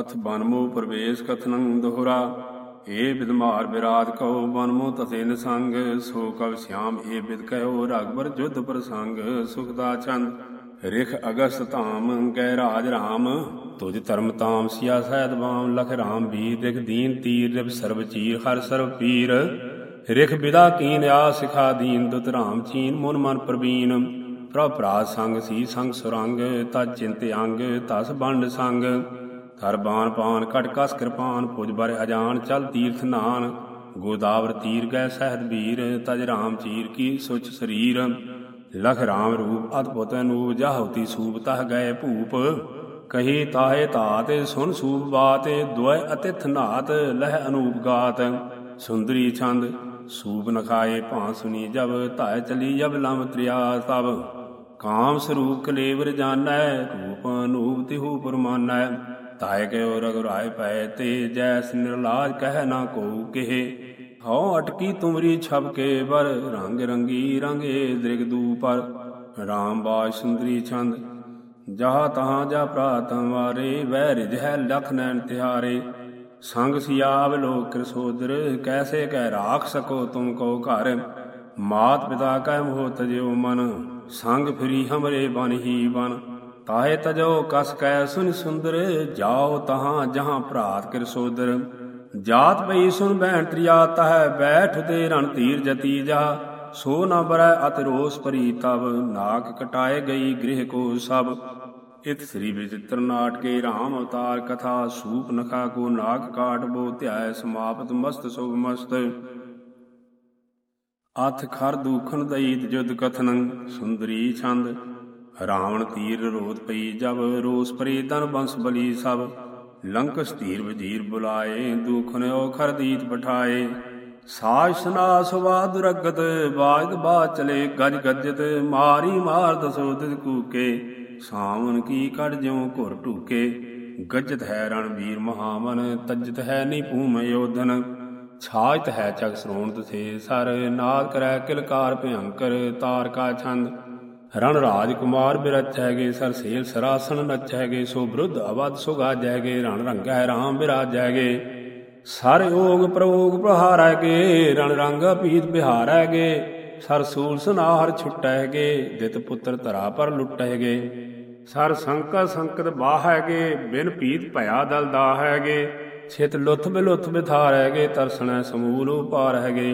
ਅਥ ਬਨਮੋ ਪ੍ਰਵੇਸ਼ ਕਥਨੰ ਦੋਹਰਾ, ਏ ਬਿਦਮਾਰ ਬਿਰਾਜ ਕਉ ਬਨਮੋ ਤਸੇਨ ਸੰਗ ਸੋ ਕਵ ਸਿਆਮ ਏ ਬਿਦ ਕਹਿਓ ਰਗਬਰ ਜੁਧ ਪ੍ਰਸੰਗ ਸੁਖਦਾ ਚੰਦ, ਰਿਖ ਅਗਸਤ ਧਾਮ ਗੈ ਰਾਜ ਰਾਮ, ਤੁਜ ਧਰਮ ਤਾਮ ਸਿਆ ਸਹਿਦ ਬਾਮ, ਲਖ ਰਾਮ ਬੀਰ ਰਿਖ ਦੀਨ ਤੀਰ ਰਿਵ ਸਰਬ ਚੀਰ ਹਰ ਸਰਬ ਪੀਰ, ਰਿਖ ਬਿਦਾ ਕੀਨ ਆ ਸਿਖਾ ਦੀਨ, ਦੁਤ ਰਾਮ ਚੀਨ ਮਨ ਮਨ ਪ੍ਰਵੀਨ, ਪ੍ਰਭ ਭਰਾ ਸੰਗ ਸੀ ਸੰਗ ਸੁਰੰਗ, ਤਜ ਚਿੰਤ ਅੰਗ, ਤਸ ਬੰਡ ਸੰਗ ਥਰ ਬਾਣ ਪਾਨ ਕਟ ਕਸ ਕਿਰਪਾਨ, ਪੁਜ ਬਰ ਅਜਾਨ, ਚਲ ਤੀਰਥ ਨਾਨ। ਗੋਦਾਵਰ ਤੀਰ ਗਏ ਸਹਿਤ ਵੀਰ, ਤਜ ਰਾਮ ਚੀਰ ਕੀ ਸੁਚ ਸਰੀਰ। ਲਖ ਰਾਮ ਰੂਪ ਅਦਭੁਤ ਅਨੂਪ ਜਾਹਉਤੀ ਸੂਪ ਤਹ ਗਏ ਭੂਪ। ਕਹੀ ਤਾਹੇ ਤਾਤੇ ਸੁਨ ਸੂਪ ਬਾਤ ਦੁਇ ਅਤਿਥ ਨਾਤ, ਲਹਿ ਅਨੂਪ ਗਾਤ। ਸੁੰਦਰੀ ਛੰਦ, ਸੂਪ ਨਖਾਏ ਭਾਂ ਸੁਨੀ ਜਬ ਧਾਇ ਚਲੀ ਜਬ ਲਮ ਤ੍ਰਿਆ ਤਬ। ਕਾਮ ਸਰੂਪ ਕਲੇਵਰ ਜਾਣੈ, ਰੂਪ ਅਨੂਪ ਤਿਹੂ ਪਰਮਾਨੈ। ਤਾਇ ਕਯੋ ਰਗੁਰਾਇ ਪੈ ਤੇ ਜੈਸ ਨਿਰਲਾਜ ਕਹਿ ਨਾ ਕੋ ਕਿਹੇ। ਹਉ ਅਟਕੀ ਤੁਮਰੀ ਛਬ ਕੇ ਬਰ, ਰੰਗ ਰੰਗੀ ਰੰਗੇ ਦ੍ਰਿਗਦੂ ਪਰ। ਰਾਮ ਬਾਜ ਸੁੰਦਰੀ ਛੰਦ ਜਹਾ ਤਹਾਂ ਜਾ ਪ੍ਰਾਤ ਹਮਾਰੇ ਵੈ ਰਿਜ ਹੈ ਲਖ ਨੈਣ ਤਿਹਾਰੇ। ਸੰਗ ਸਿਆਵ ਲੋਕ ਕਿਰਸੋਦਰ ਕੈਸੇ ਕਹਿ ਰਾਖ ਸਕੋ ਤੁਮ ਕੋ ਘਰ। ਮਾਤ ਪਿਤਾ ਕਹਿ ਮੋਹ ਤਜਿਓ ਮਨ, ਸੰਗ ਫਿਰੀ ਹਮਰੇ ਬਨ ਹੀ ਬਨ। ਤਾਹੇ ਤਜੋ ਕਸ ਕੈ ਸੁਨ ਸੁੰਦਰ, ਜਾਓ ਤਹਾਂ ਜਹਾਂ ਭਰਾਤ ਕਿਰ ਸੋਦਰ। ਜਾਤ ਪਈ ਸੁਨ ਬਹਿਣ ਤ੍ਰਿਆ ਤਹ ਬੈਠ ਤੇ ਰਣ ਤੀਰ ਜਤੀ ਜਾ। ਸੋ ਨ ਬਰੈ ਅਤ ਰੋਸ ਪਰੀ ਤਬ ਨਾਕ ਕਟਾਏ ਗਈ ਗ੍ਰਹਿ ਕੋ ਸਭ। ਇਤ ਸ੍ਰੀ ਵਿਚਿਤ੍ਰ ਨਾਟਕੇ ਰਾਮ ਅਵਤਾਰ ਕਥਾ, ਸੂਪ ਨਖਾ ਕੋ ਨਾਕ ਕਾਟ ਬੋ ਧਿਆਇ ਸਮਾਪਤ, ਮਸਤ ਸੁਭ ਮਸਤ। ਅਥ ਖਰ ਦੂਖਨ ਦਈਤ ਜੁਦ ਕਥਨੰ, ਸੁੰਦਰੀ ਛੰਦ। ਰਾਵਣ ਤੀਰ ਰੋਧ ਪਈ ਜਬ, ਰੋਸ ਪਰੇ ਤਨ ਬੰਸ ਬਲੀ ਸਭ ਲੰਕ ਸਤੀਰ ਵਜੀਰ ਬੁਲਾਏ, ਦੁਖਨ ਓ ਖਰਦੀਤ ਪਠਾਏ ਸਾਜ ਸਨਾ ਸੁਵਾ ਦੁਰਗਤ ਬਾਜਦ ਬਾਜ ਚਲੇ ਗਜ ਗੱਜਤ, ਮਾਰੀ ਮਾਰ ਦਸੋ ਤਿਸ ਕੂਕੇ। ਸਾਵਨ ਕੀ ਕੜ ਜਿਉ ਘੁਰ ਢੂਕੇ। ਗੱਜਤ ਹੈ ਰਣਵੀਰ ਮਹਾਮਨ, ਤਜਤ ਹੈ ਨੀ ਭੂਮ ਯੋਧਨ। ਛਾਜਤ ਹੈ ਚਕ ਸਰੋਣ ਤਥੇ ਸਰ ਨਾਦ ਕਰੈ ਕਿਲਕਾਰ ਭਯੰਕਰ ਤਾਰਕਾ ਛੰਦ। ਰਣ ਰਾਜ ਕੁਮਾਰ ਬਿਰਚੈਗੇ ਸਰ ਸੇਲ ਸਰਾਸਨ ਨਚੈਗੇ ਸੋ ਬ੍ਰੁੱਧ ਅਵਦ ਸੁਗਾਜੈਗੇ ਰਣ ਰੰਗੈ ਰਾਮ ਬਿਰਾਜੈਗੇ ਸਰ ਓਗ ਪ੍ਰੋਗ ਪ੍ਰਹਾਰੈਗੇ ਰਣ ਰੰਗ ਪੀਤ ਬਿਹਾਰੈਗੇ ਸਰ ਸੂਲ ਸਨਾਹਰ ਛੁਟੈਗੇ ਦਿਤ ਪੁੱਤਰ ਧਰਾ ਪਰ ਲੁਟੈਗੇ ਸਰ ਸੰਕਾ ਸੰਕਤ ਬਾਹੈਗੇ ਬਿਨ ਪੀਤ ਭਇਆ ਦਲ ਦਾਹੈਗੇ ਛਿਤ ਲੁਥ ਬਿਲੁਥ ਬਿਥਾਰੈਗੇ ਤਰਸਣੈ ਸਮੂਲ ਉਪਾਰ ਹੈਗੇ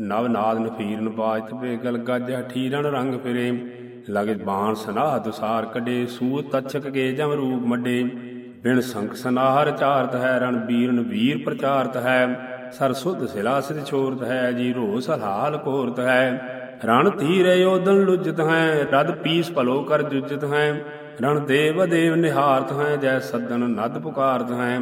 ਨਵ ਨਾਦ ਨਫੀਰਨ ਬਾਜਤ ਬੇਗਲ ਗੱਜ ਠੀਰਣ ਰੰਗ ਫਿਰੇ। ਲਗ ਬਾਣ ਸਨਾਹ ਦੁਸਾਰ ਕਢੇ, ਸੂਤ ਤਛਕ ਕੇ ਜਮ ਰੂਪ ਮੱਡੇ। ਬਿਨ ਸੰਖ ਸਨਾਹ ਰਚਾਰਤ ਹੈ, ਰਣ ਬੀਰਨ ਵੀਰ ਪ੍ਰਚਾਰਤ ਹੈ। ਸਰ ਸੁਧ ਸਿਲਾ ਸਿਧ ਛੋਰਤ ਹੈ, ਜੀ ਰੋਸ ਹਾਲ ਕੋਰਤ ਹੈ। ਰਣ ਧੀਰ ਯੋਧਨ ਲੁਜਤ ਹੈ, ਰਦ ਪੀਸ ਭਲੋ ਕਰ ਜੁਜਤ ਹੈ। ਰਣ ਦੇਵ ਦੇਵ ਨਿਹਾਰਤ ਹੈ, ਜੈ ਸੱਦਨ ਨਦ ਪੁਕਾਰਤ ਹੈ।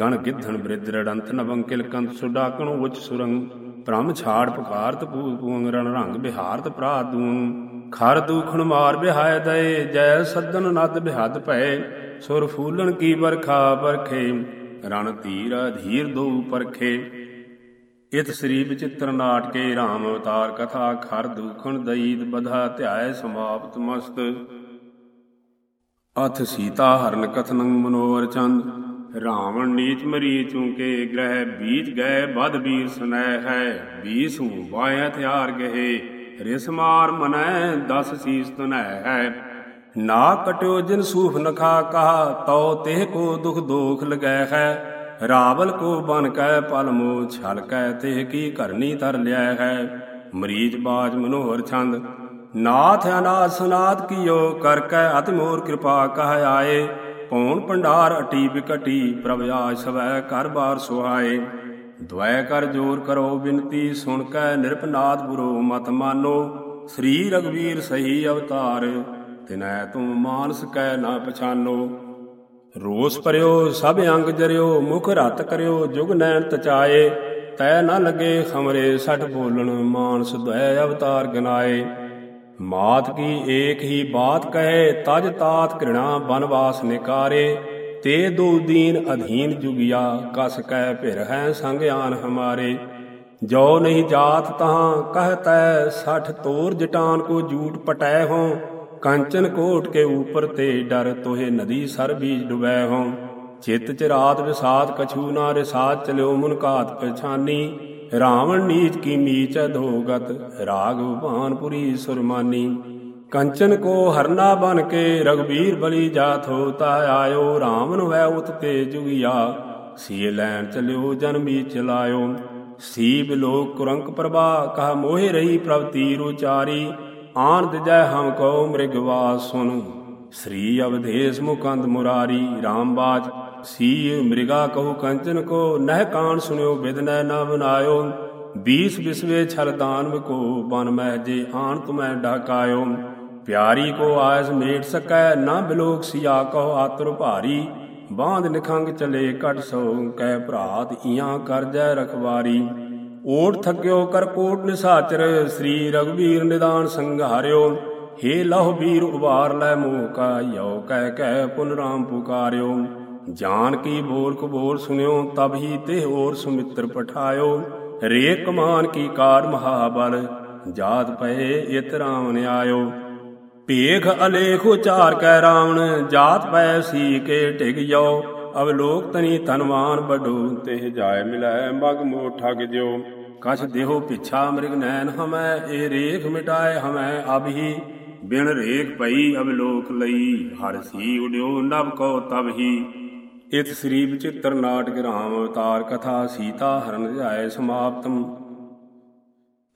ਗਣ ਗਿੱਧਣ ਬ੍ਰਿਧ ਰੜੰਤ ਨਵੰਕਿਲ ਕੰਤ ਸੁਡਾਕਣ ਉਚ ਸੁਰੰਗ ਭ੍ਰਮ ਛਾੜ ਪੁਕਾਰਤ ਪੂ ਪੂੰਗ ਰਣ ਰੰਗ ਬਿਹਾਰਤ ਪ੍ਰਾਦੂੰ ਖਰ ਦੂਖਣ ਮਾਰ ਬਿਹਾਇ ਦਏ, ਜੈ ਸੱਦਨ ਨਦ ਬਿਹਦ ਭੈ ਸੁਰ ਫੂਲਣ ਕੀ ਵਰਖਾ ਵਰਖੇ, ਰਣ ਧੀਰ ਧੀਰ ਦੋ ਪਰਖੇ। ਇਤ ਸ੍ਰੀ ਵਿਚਿਤ੍ਰ ਨਾਟਕੇ ਰਾਮ ਅਵਤਾਰ ਕਥਾ, ਖਰ ਦੂਖਣ ਦਈਦ ਬਧਾ ਧਿਆਏ ਸਮਾਪਤ ਮਸਤ। ਅਥ ਸੀਤਾ ਹਰਨ ਕਥਨੰ ਮਨੋਵਰ ਚੰਦ, ਰਾਵਣ ਨੀਚ ਮਰੀ ਚੂਕੇ ਗ੍ਰਹਿ ਬੀਜ ਗਏ ਬਦ ਵੀਰ ਸੁਨੈ ਹੈ, ਬੀਸੂ ਵਾਇ ਹਥਿਆਰ ਗਏ ਰਿਸ ਮਾਰ ਮਨੈ ਦਸ ਸੀਸ ਤੁਨੈ ਹੈ ਨਾ ਕਟਿਓ ਜਿਨ ਸੂਫ ਨਖਾ ਕਹਾ, ਤਉ ਤਿਹ ਕੋ ਦੁਖ ਦੋਖ ਲਗੈ ਹੈ। ਰਾਵਲ ਕੋ ਬਨ ਕੈ ਪਲ ਛਲ ਕੈ ਤੇ ਕੀ ਕਰਨੀ ਤਰ ਲਿਆ ਹੈ। ਮਰੀਜ ਬਾਜ ਮਨੋਹਰ ਛੰਦ, ਨਾਥ ਅਨਾਥ ਸੁਨਾਤ ਕੀਓ ਕਰ ਕੈ ਅਤਿ ਮੋਰ ਕਿਰਪਾ ਕਹ ਆਏ। ਪੌਣ ਭੰਡਾਰ ਅਟੀ ਬਿਕਟੀ ਪ੍ਰਭ ਆਜ ਸਵੈ ਕਰ ਬਾਰ ਸੁਹਾਏ। ਦ્વੈ ਕਰ ਜੋਰ ਕਰੋ ਬਿਨਤੀ, ਸੁਣ ਕੈ ਨਿਰਪਨਾਦ ਗੁਰੂ ਮਤ ਮਾਨੋ। ਸ੍ਰੀ ਰਗਵੀਰ ਸਹੀ ਅਵਤਾਰ, ਤਿਨੈ ਤੂੰ ਮਾਨਸ ਕੈ ਨਾ ਪਛਾਨੋ। ਰੋਸ ਪਰਿਓ ਸਭ ਅੰਗ ਜਰਿਓ, ਮੁਖ ਰਤ ਕਰਿਓ, ਜੁਗ ਨੈਣ ਤਚਾਏ। ਤੈ ਨਾ ਲਗੇ ਖਮਰੇ, ਸਠ ਬੋਲਣ ਮਾਨਸ ਦ્વੈ ਅਵਤਾਰ ਗਨਾਏ। ਮਾਤ ਕੀ ਏਕ ਹੀ ਬਾਤ ਕਹੇ, ਤਜ ਤਾਤ ਘ੍ਰਿਣਾ ਬਨਵਾਸ ਨਿਕਾਰੇ। ਤੇ ਦੋ ਦੀਨ ਅਧੀਨ ਜੁਗਿਆ, ਕਸ ਕਹਿ ਭਿਰ ਹੈ ਸੰਗ ਆਨ ਹਮਾਰੇ। ਜੋ ਨਹੀਂ ਜਾਤ ਤਹਾਂ ਕਹਤੈ ਸਠ ਤੋਰ ਜਟਾਨ ਕੋ ਜੂਟ ਪਟੈ ਹੋ। ਕੰਚਨ ਕੋਟ ਕੇ ਉਪਰ ਤੇ ਡਰ ਤੋਹੇ ਨਦੀ ਸਰ ਬੀਜ ਡੁਬੈ ਹੋ। ਚਿੱਤ ਚ ਰਾਤ ਵਿਸਾਤ, ਕਛੂ ਨਾ ਰਿਸਾਤ, ਚਲਿਓ ਮੁਨ ਘਾਤ ਪਛਾਨੀ। ਰਾਵਣ ਨੀਚ ਕੀ ਮੀਚ ਅਧੋਗਤ ਰਾਗਵ ਭਾਨਪੁਰੀ ਸੁਰਮਾਨੀ। ਕੰਚਨ ਕੋ ਹਰਨਾ ਬਨ ਕੇ ਰਗਬੀਰ ਬਲੀ ਜਾਥ ਹੋਤਾ ਆਇਓ, ਰਾਮ ਨੂੰ ਵੈ ਉਤ ਤੇ ਜੁਗਿਆ। ਸੀ ਲੈਣ ਚਲਿਓ ਜਨ ਵੀ ਚਲਾਇਓ। ਸੀਬ ਲੋਕ ਕੁਰੰਕ ਪ੍ਰਭਾ, ਕਹ ਮੋਹਿ ਰਹੀ ਪ੍ਰਭ ਤੀਰ ਉਚਾਰੀ। ਆਨ ਦਿਜੈ ਹਮ ਕੋ ਮ੍ਰਿਗਵਾਸ ਸੁਨ। ਸ੍ਰੀ ਅਵਧੇਸ਼ ਮੁਕੰਦ ਮੁਰਾਰੀ RAM ਬਾਜ। ਸੀ ਮ੍ਰਿਗਾ ਕਹੂ ਕੰਚਨ ਕੋ, ਨਹਿ ਕਾਣ ਸੁਨਿਓ ਬਿਦਨੈ ਨਾ ਬਨਾਇਓ ਬੀਸ ਬਿਸਵੇ ਛਲ ਦਾਨਵ ਕੋ ਬਨ ਮਹਿ ਜੇ ਆਣ ਤੁਮੈ ਢਾਕਾਇਓ ਪਿਆਰੀ ਕੋ ਆਇਸ ਮੇਟ ਸਕੈ, ਨਾ ਬਿਲੋਕ ਸਿਆ ਕਹੋ ਆਤਰ ਭਾਰੀ। ਬਾਂਧ ਨਿਖੰਗ ਚਲੇ ਕਟ ਸੋ ਕਹਿ ਭਰਾਤ ਇਆਂ ਕਰ ਜੈ ਰਖਵਾਰੀ। ਓਟ ਥੱਕਿਓ ਕਰ ਕੋਟ ਨਿਸਾਚਰ, ਸ੍ਰੀ ਰਗਵੀਰ ਨਿਦਾਨ ਸੰਘਾਰਿਓ ਹੇ ਲਹੁ ਵੀਰ ਉਬਾਰ ਲੈ ਮੋਹ ਕਾ ਯੋ ਕਹਿ ਕਹਿ ਪੁਨ ਰਾਮ ਪੁਕਾਰਿਓ। ਜਾਨ ਕੀ ਬੋਲ ਕੋ ਬੋਲ ਸੁਨਿਓ, ਤਬ ਹੀ ਤੇ ਹੋਰ ਸੁਮਿੱਤਰ ਪਠਾਇਓ। ਰੇ ਕਮਾਨ ਕੀ ਕਾਰ ਮਹਾਬਲ, ਜਾਤ ਪਏ ਇਤ ਰਾਮ ਆਇਓ। ਭੇਖ ਅਲੇਖ ਉਚਾਰ ਕੈ ਰਾਵਣ, ਜਾਤ ਪੈ ਸੀ ਕੇ ਢਿਗ ਜਾਓ ਅਵਲੋਕ ਤਨੀ ਤਨਵਾਨ ਬਡੋ ਤੇ ਜਾਏ ਮਿਲੈ ਮਗ ਮੋ ਠਗ ਜਿਓ ਕਛ ਦੇਹੋ ਪਿਛਾ ਮ੍ਰਿਗ ਨੈਣ ਹਮੈ, ਇਹ ਰੇਖ ਮਿਟਾਏ ਹਮੈ ਅਬਹੀ ਬਿਨ ਰੇਖ ਪਈ ਅਵਲੋਕ ਲਈ, ਹਰ ਸੀ ਉਡਿਓ ਨਭ ਕੋ ਤਬ ਇਤ ਸ੍ਰੀ ਵਿਚਿਤ੍ਰ ਨਾਟਕ ਰਾਮ ਅਵਤਾਰ ਕਥਾ ਸੀਤਾ ਹਰਨ ਜਾਏ ਸਮਾਪਤਮ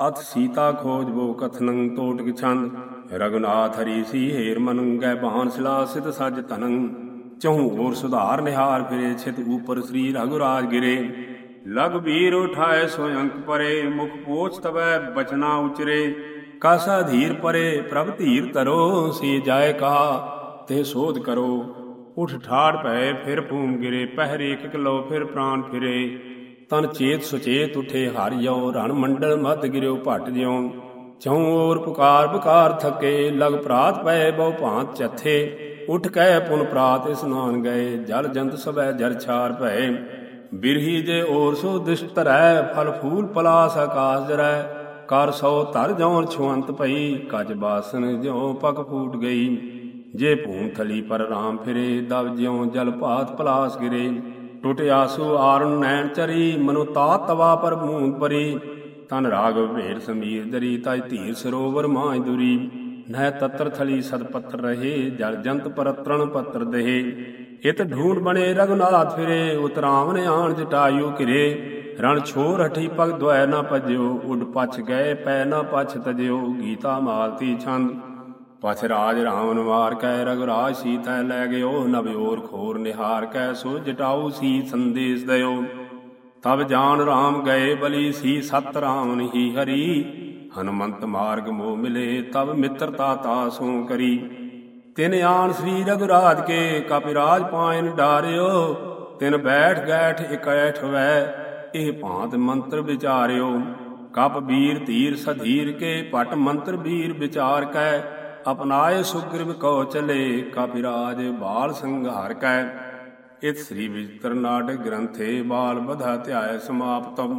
ਅਥ ਸੀਤਾ ਖੋਜ ਬੋ ਕਥਨੰ ਟੋਟਕ ਛੰਦ ਰਗੁਨਾਥ ਹਰੀ ਸੀ ਹੇਰ ਮਨੰ ਗੈ ਬਾਣ ਸਿਲਾ ਸਿਤ ਸਜ ਤਨੰ ਚਹੂ ਹੋਰ ਸੁਧਾਰ ਨਿਹਾਰ ਫਿਰੇ, ਛਿਤ ਉਪਰ ਸ੍ਰੀ ਰਘੁਰਾਜ ਗਿਰੇ। ਲਗ ਵੀਰ ਉਠਾਏ ਸੋ ਅੰਕ ਪਰੇ, ਮੁਖ ਪੋਛ ਤਵੈ ਬਚਨਾ ਉਚਰੇ। ਕਾਸਾ ਧੀਰ ਪਰੇ, ਪ੍ਰਭ ਧੀਰ ਤਰੋ, ਸੀ ਜਾਏ ਕਹਾ, ਤੇ ਸੋਧ ਕਰੋ। ਉਠ ਠਾੜ ਪਏ, ਫਿਰ ਭੂਮ ਗਿਰੇ, ਪਹਿਰੇ ਇਕ ਕਿਲੋ, ਫਿਰ ਪ੍ਰਾਨ ਫਿਰੇ। ਤਨ ਚੇਤ ਸੁਚੇਤ ਉਠੇ, ਹਰ ਜਉ ਰਣ ਮੰਡਲ ਮਦ ਗਿਰਿਓ, ਭਟ ਜਿਉ। ਚਉ ਔਰ ਪੁਕਾਰ ਪੁਕਾਰ ਥਕੇ, ਲਗ ਪ੍ਰਾਤ ਪਏ, ਬਹੁ ਭਾਂਤ ਚਥੇ। ਉਠ ਕੈ ਪੁਨ ਪ੍ਰਾਤ ਇਸਨਾਨ ਗਏ, ਜਲ ਜੰਤ ਸਭੈ ਜਰ ਛਾਰ ਭਏ। ਬਿਰਹੀ ਜੇ ਔਰ ਸੋ ਦਿਸ਼ਟ ਧਰੈ, ਫਲ ਫੂਲ ਪਲਾਸ ਆਕਾਸ ਜਰੈ। ਕਰ ਸੋ ਧਰ ਜਉਨ ਛੁਅੰਤ ਪਈ ਕਜ ਬਾਸਨ ਜਿਉ ਪਕ ਫੂਟ ਗਈ। ਜੇ ਭੂਮ ਥਲੀ ਪਰ ਰਾਮ ਫਿਰੇ, ਦਵ ਜਿਉ ਜਲ ਭਾਤ ਪਲਾਸ ਗਿਰੇ। ਟੁੱਟ ਆਸੂ ਆਰਨ ਨੈਣ ਚਰੀ, ਮਨੁ ਤਾ ਤਵਾ ਪਰ ਮੂੰਦ ਪਰੀ। ਤਨ ਰਾਗ ਭੇਰ ਸਮੀਰ ਦਰੀ ਤਜ ਧੀਰ ਸਰੋਵਰ ਮਾਝ ਦੁਰੀ। ਨਹਿ ਤਤਰ ਥਲੀ ਸਦ ਪੱਤਰ ਰਹੇ, ਜਲ ਜੰਤ ਪਰਤਰਣ ਪੱਤਰ ਦਹੇ। ਇਤ ਢੂੰਡ ਬਣੇ ਰਗੁਨਾਥ ਫਿਰੇ ਉਤਰਾਵਨ ਆਣ ਜਟਾਯੂ ਘਿਰੇ। ਰਣ ਛੋਰ ਹਠੀ ਪਗ ਦ્વੈ ਨਾ ਭਜਿਓ, ਉੱਡ ਪਛ ਗਏ, ਪੈ ਨਾ ਪਛ ਤਜਿਓ। ਗੀਤਾ ਮਾਲਤੀ ਛੰਦ। ਪਛ ਰਾਜ ਰਾਵਣ ਮਾਰ ਕੈ ਰਗੁਰਾਜ ਸੀਤੈ ਲੈ ਗਿਓ ਨਵਿਓਰ ਖੋਰ ਨਿਹਾਰ ਕੈ ਸੋ ਜਟਾਉ ਸੀ ਸੰਦੇਸ਼ ਦਇਓ ਤਬ ਜਾਨ ਰਾਮ ਗਏ ਬਲੀ ਸੀ ਸਤ ਰਾਮਨ ਹੀ ਹਰੀ। ਹਨੁਮੰਤ ਮਾਰਗ ਮੋ ਮਿਲੇ ਤਬ ਮਿੱਤਰਤਾ ਤਾ ਸੋ ਕਰੀ। ਤਿਨ ਆਣ ਸ੍ਰੀ ਰਗੁਰਾਜ ਕੇ ਕਪਿਰਾਜ ਪਾਇਨ ਡਾਰਿਓ, ਤਿਨ ਬੈਠ ਗੈਠ ਇਕੈਠ ਵੈ, ਇਹ ਭਾਂਤ ਮੰਤਰ ਵਿਚਾਰਿਓ। ਕਪ ਬੀਰ ਧੀਰ ਸਧੀਰ ਕੇ, ਪਟ ਮੰਤਰ ਵੀਰ ਵਿਚਾਰ ਕੈ। ਅਪਨਾਏ ਸੁਗ੍ਰਿਵ ਕੋ ਚਲੇ ਕਪਿਰਾਜ ਬਾਲ ਸੰਘਾਰ ਕੈ। ਇਤ ਸ੍ਰੀ ਵਿਚਿਤ੍ਰ ਨਾਟਕ ਗ੍ਰੰਥੇ ਬਾਲ ਬਧਾ ਧਿਆਇ ਸਮਾਪਤਮ।